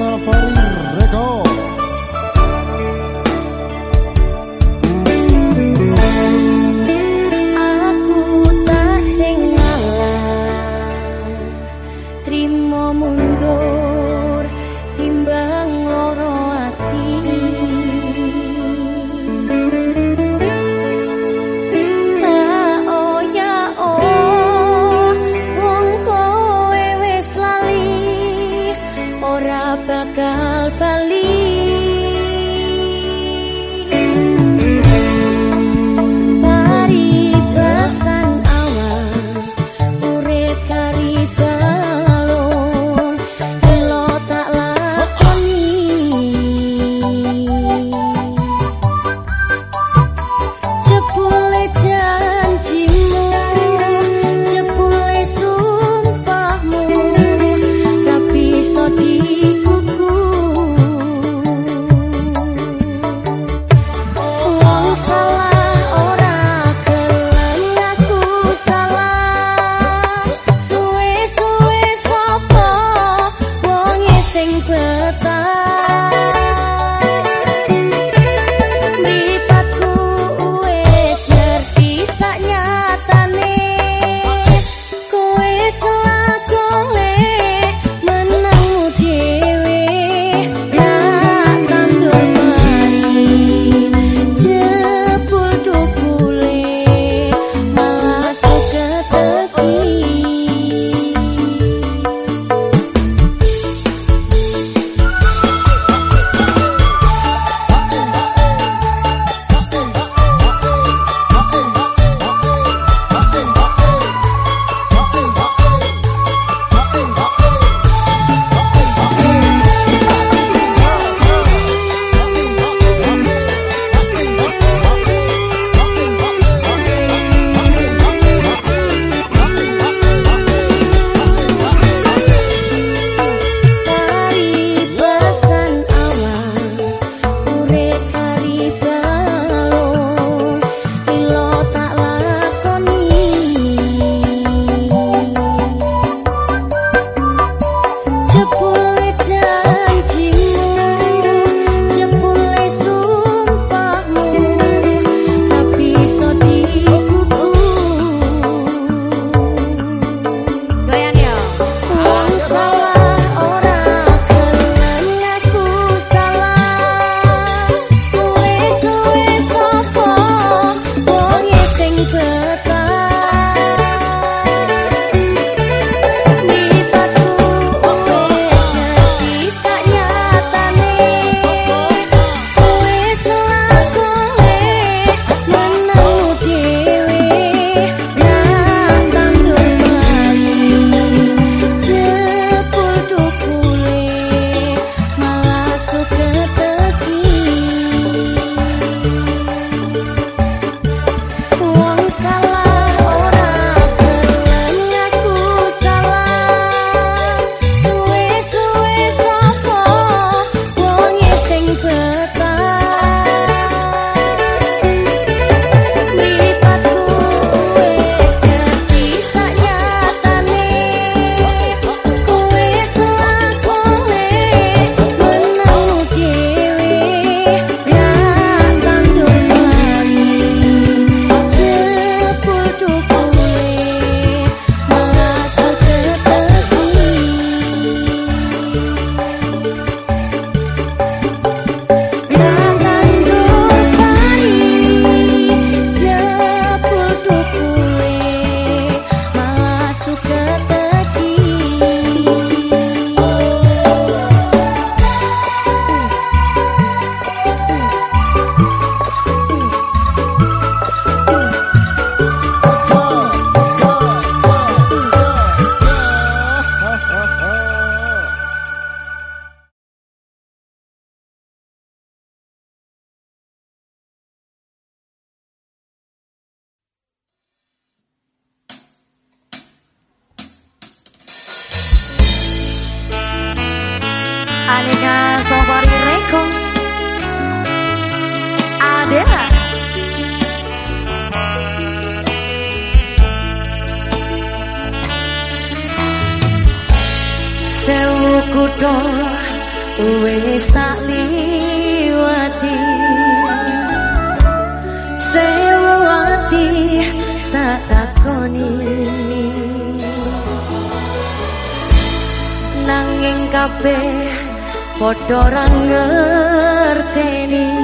suffer Aneka Safari Reko Adela Sewu kutho wis tak liwati. Sewu ati tak takoni. Nanging kabeh podo ra ngerteni.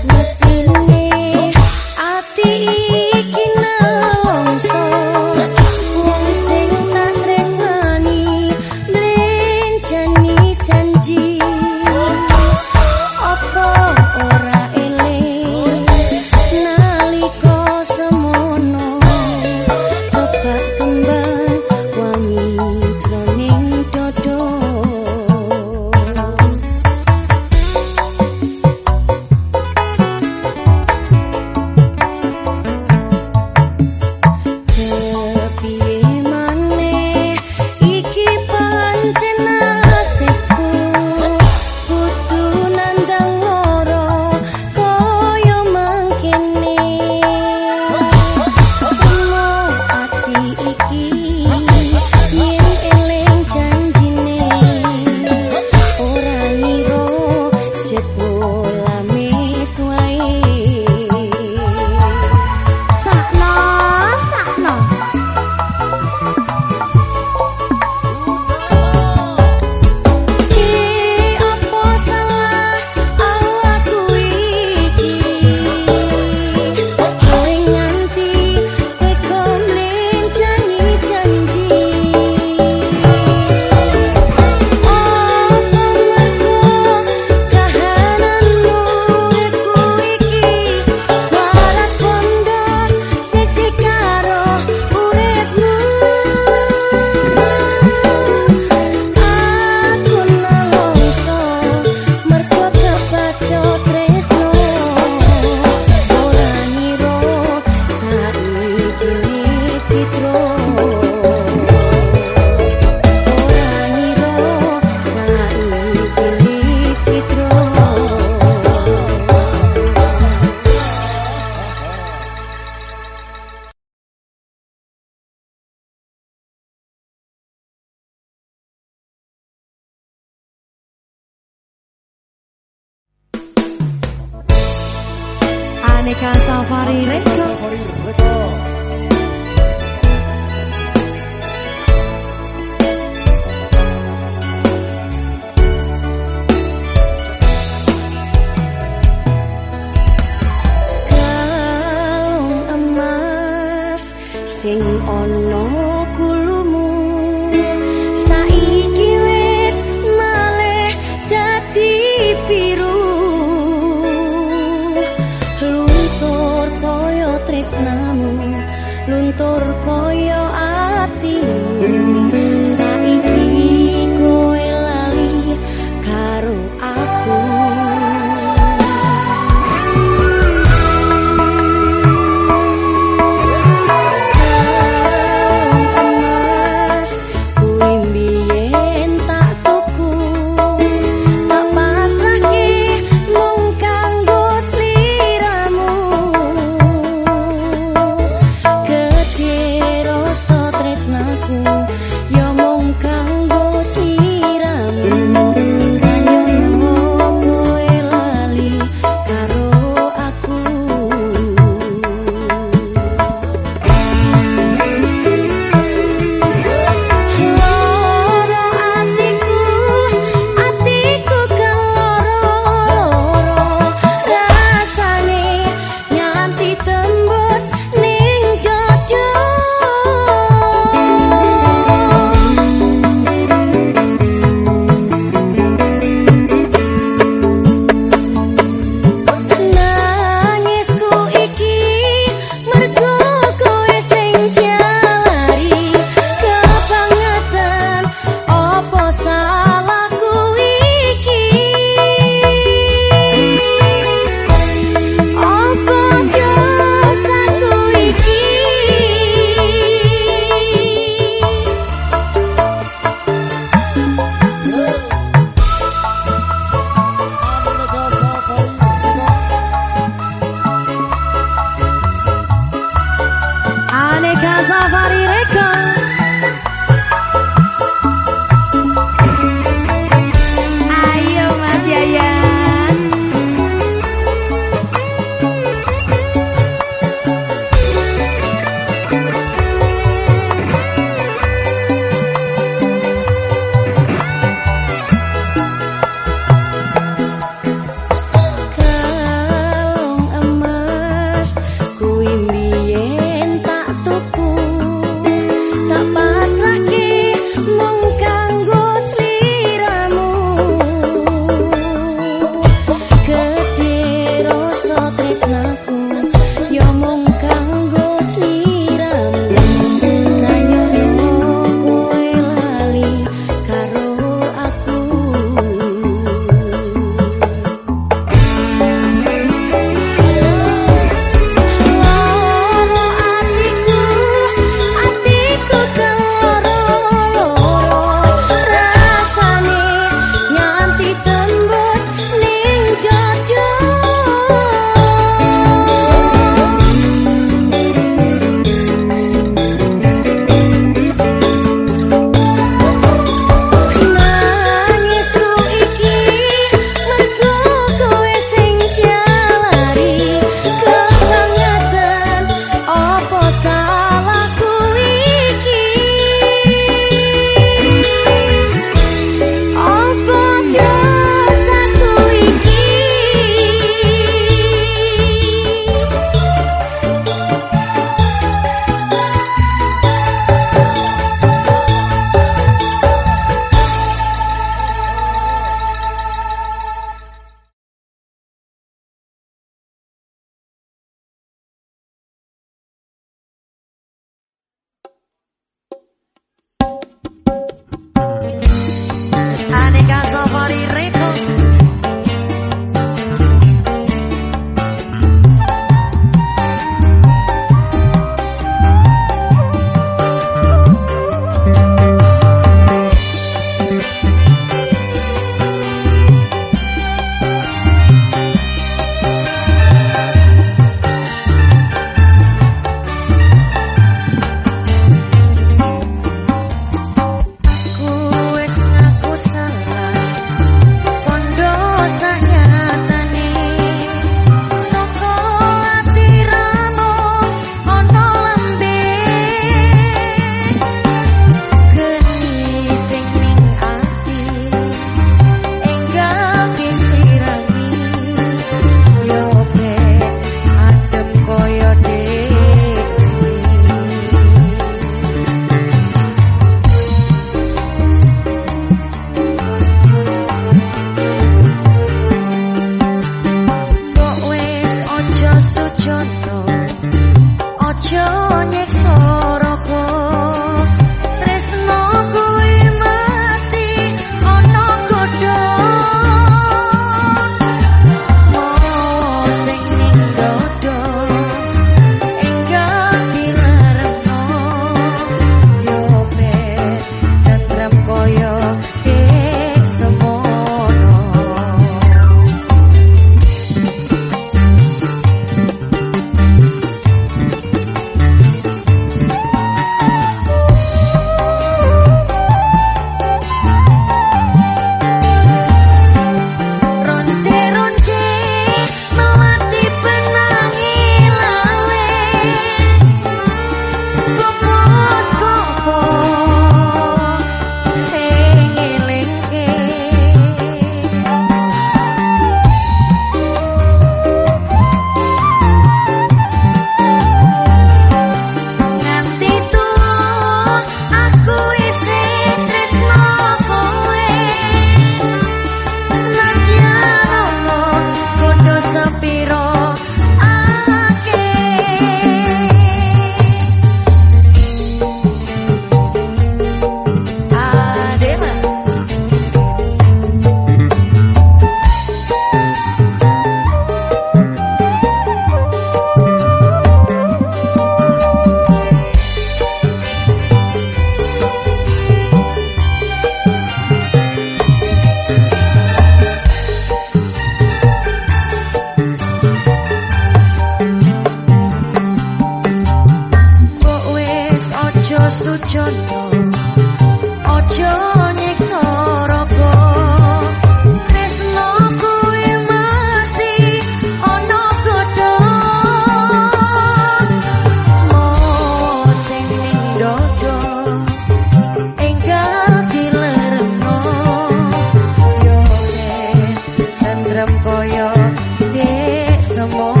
some more.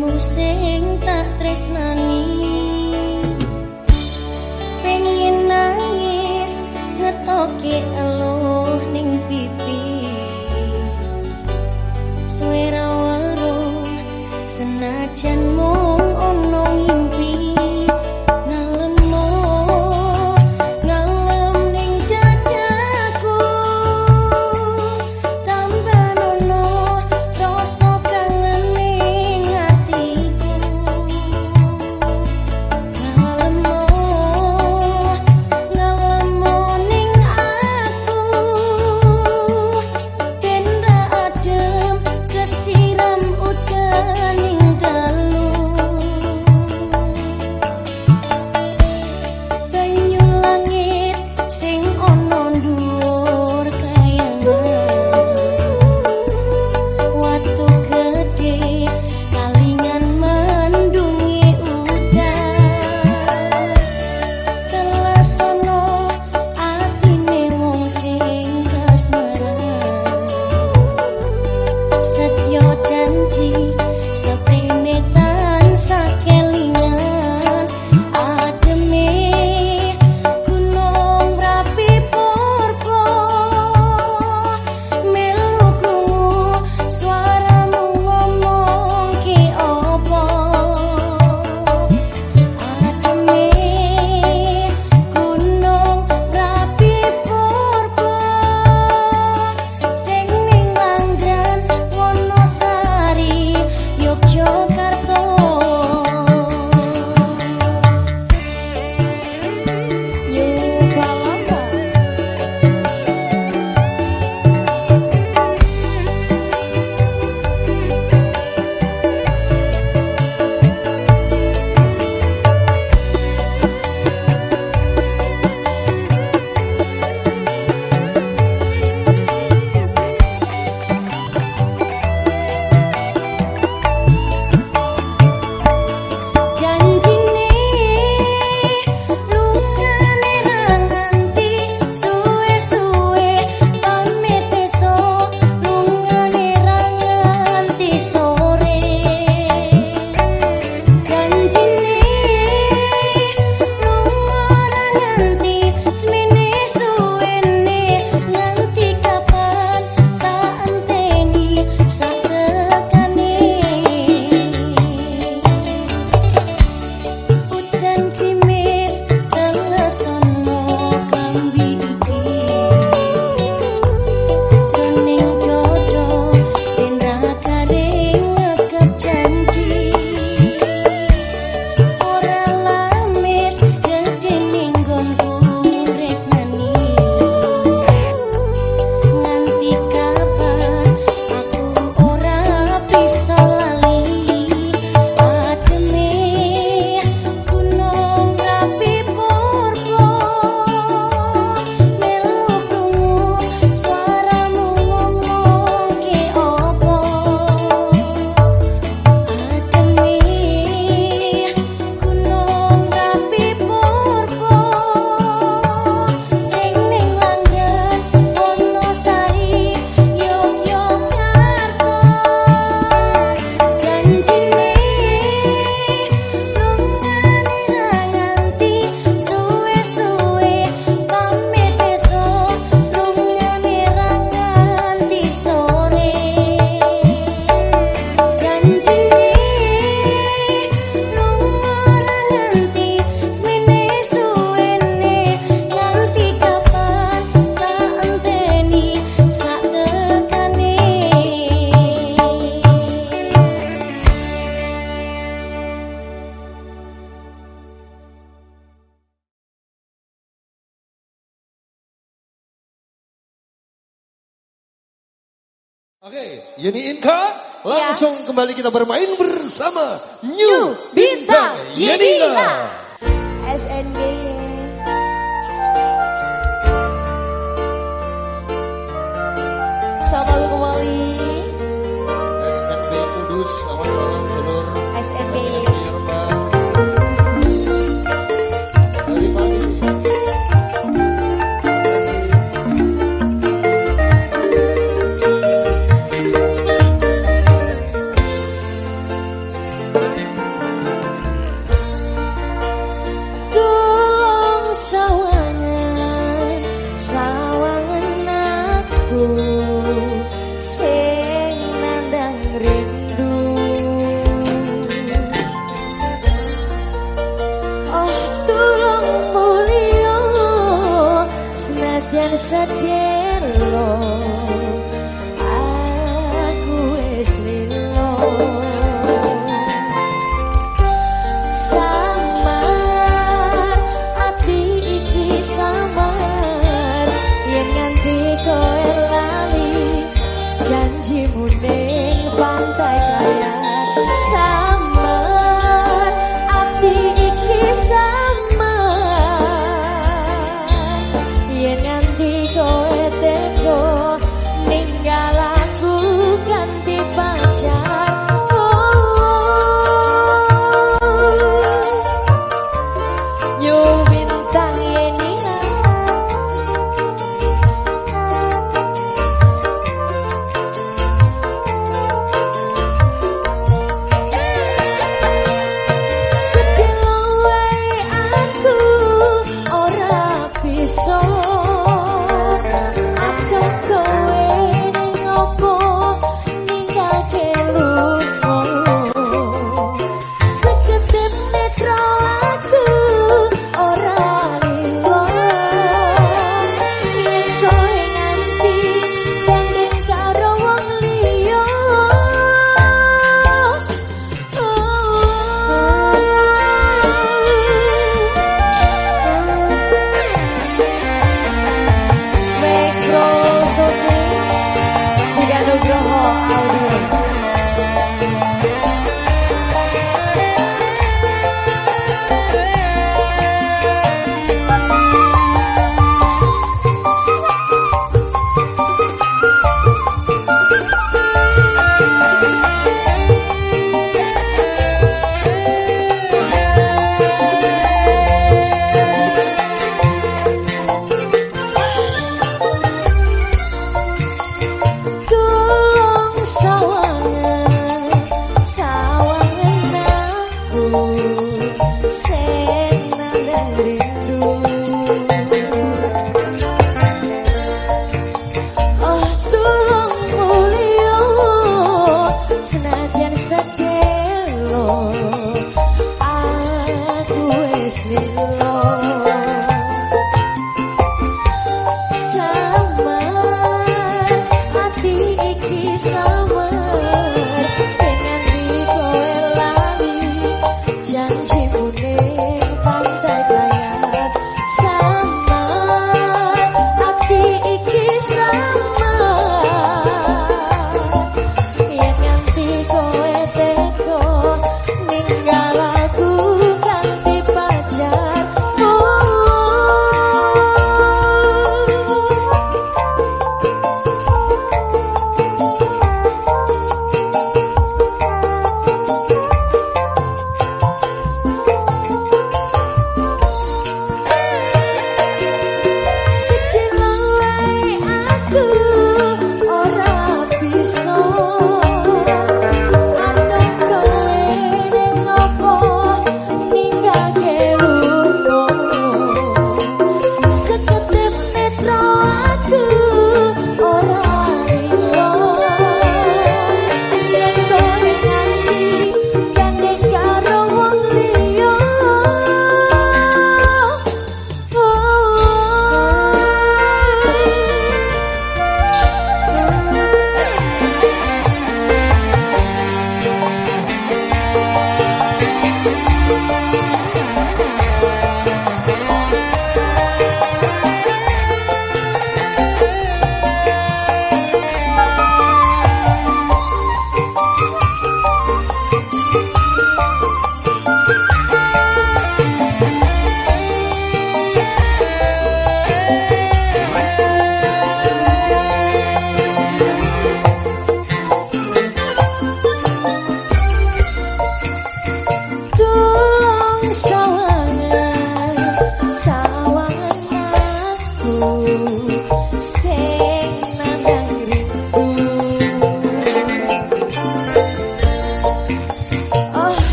kamu sing tak tresnani. Pengin nangis ngetoke elu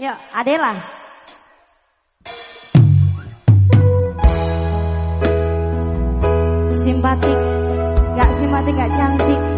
Yuk, Adela. Simpatik, gak simpatik, gak cantik.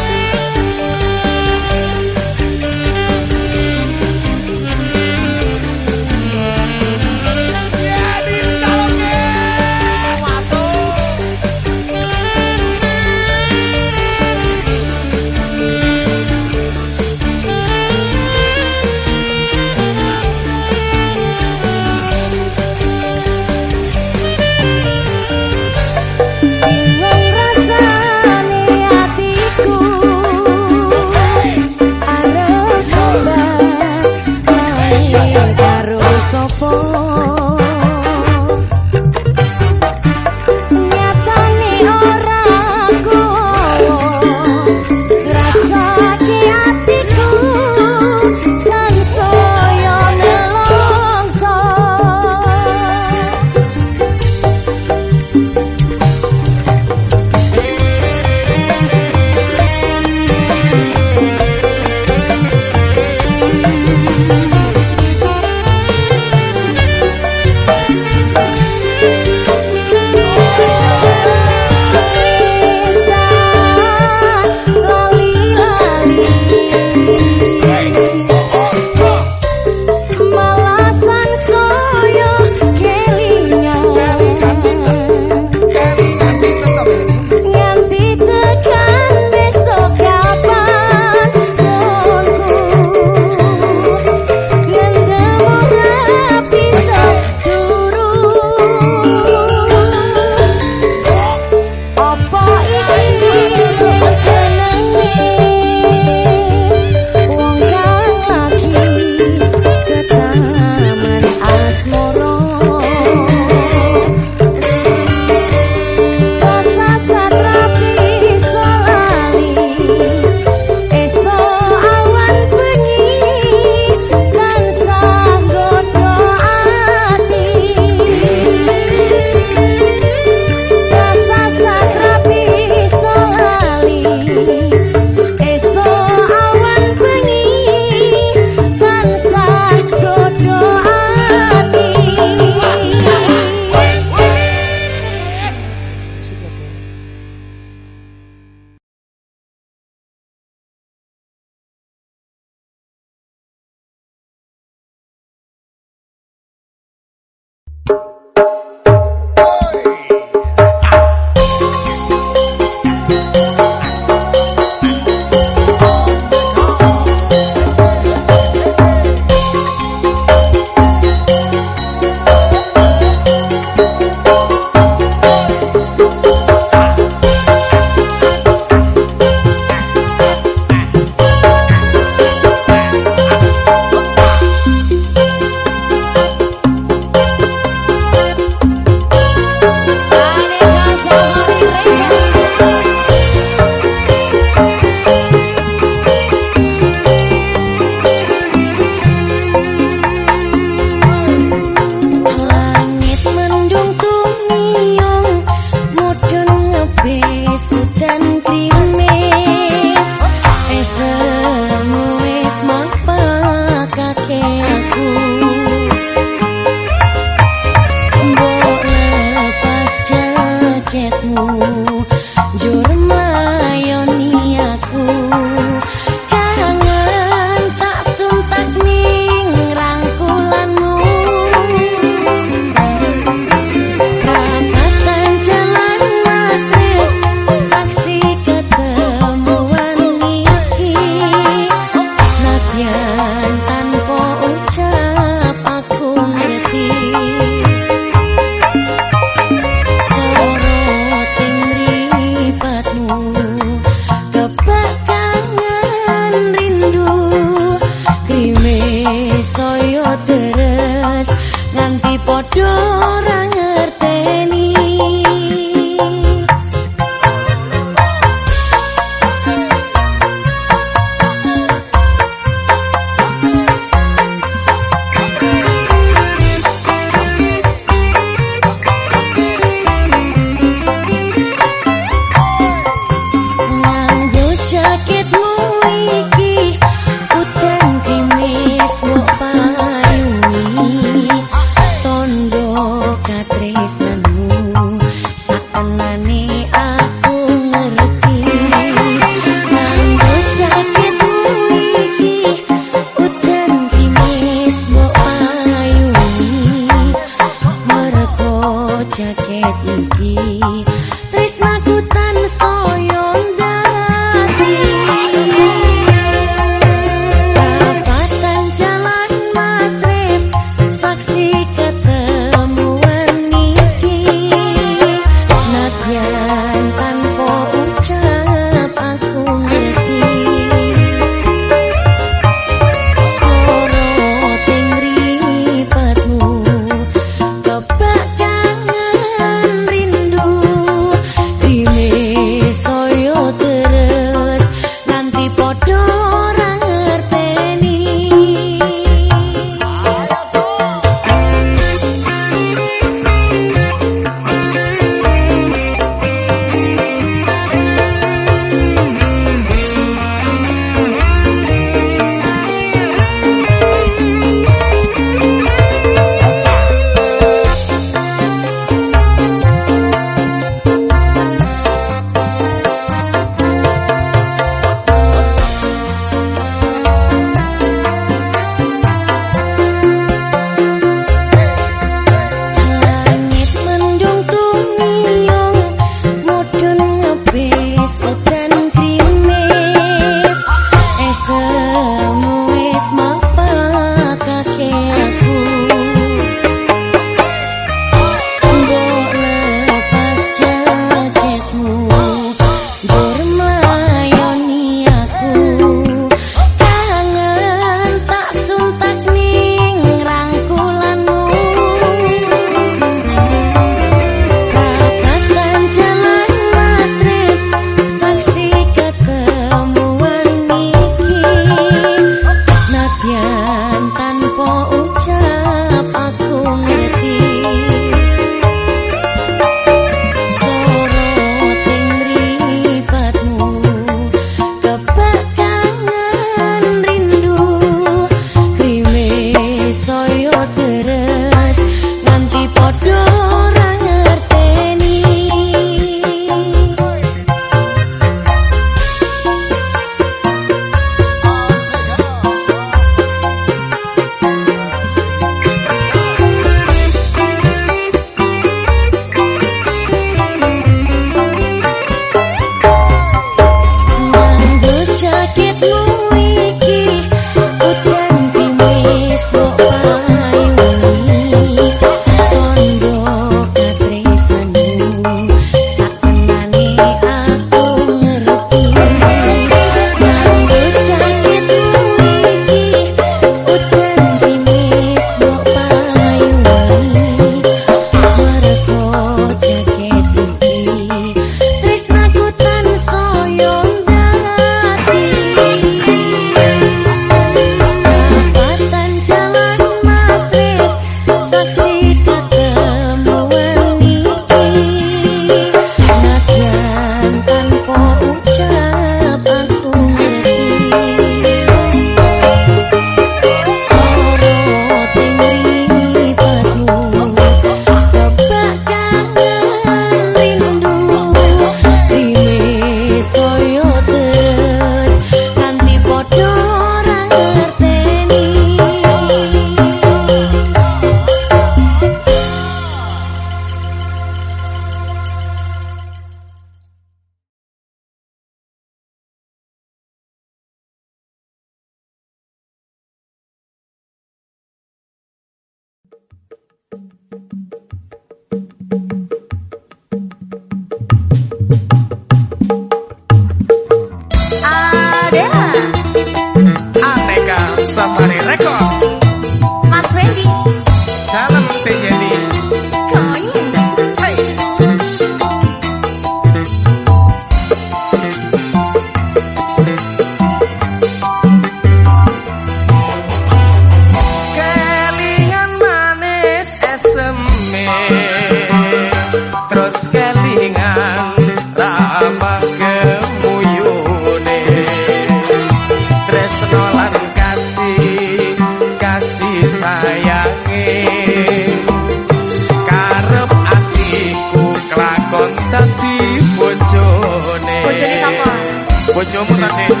我就不能。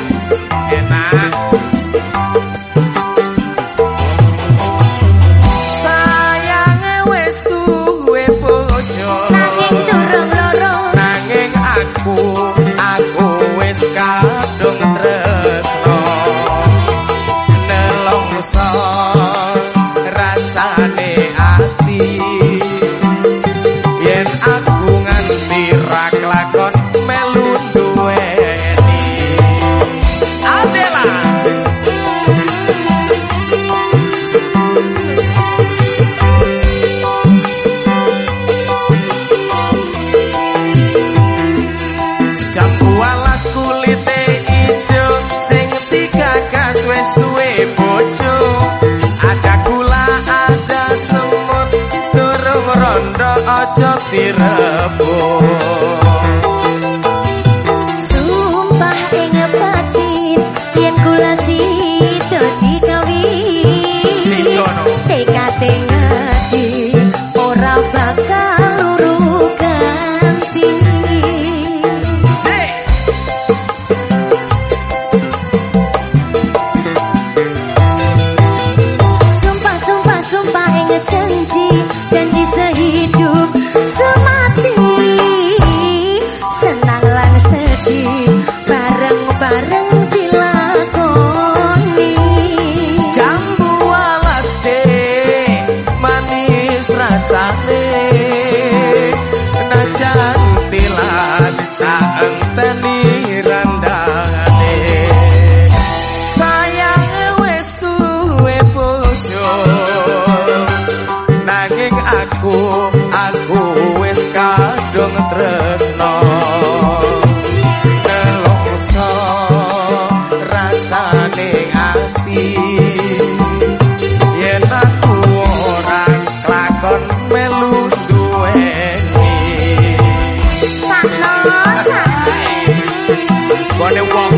Wane wong.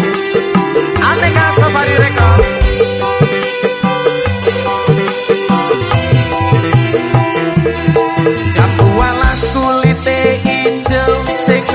Aneka Safari Record Jam kulit kulite ijo Sing